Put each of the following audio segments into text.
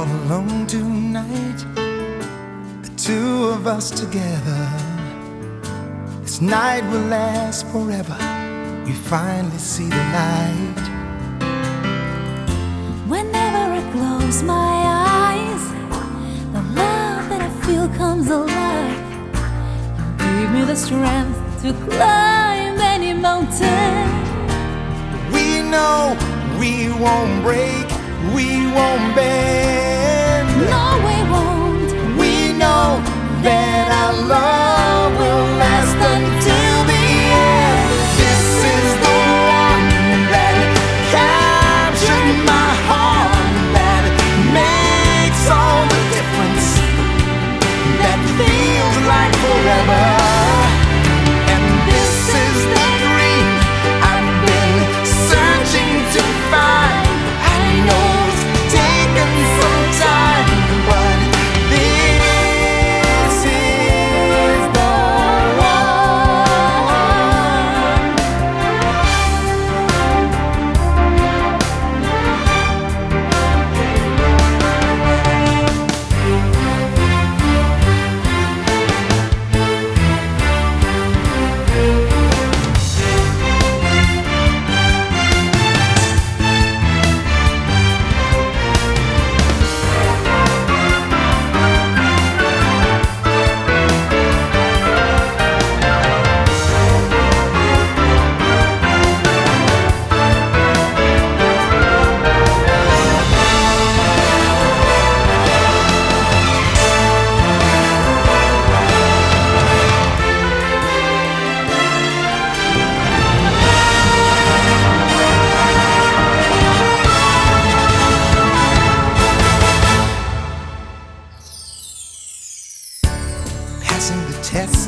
all alone tonight. The two of us together. This night will last forever. We finally see the light. Whenever I close my eyes, the love that I feel comes alive. You give me the strength to climb any mountain. We know we won't break.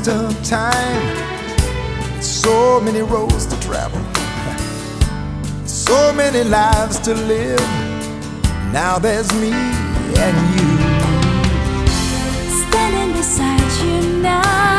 waste of time. So many roads to travel, so many lives to live. Now there's me and you. Standing beside you now.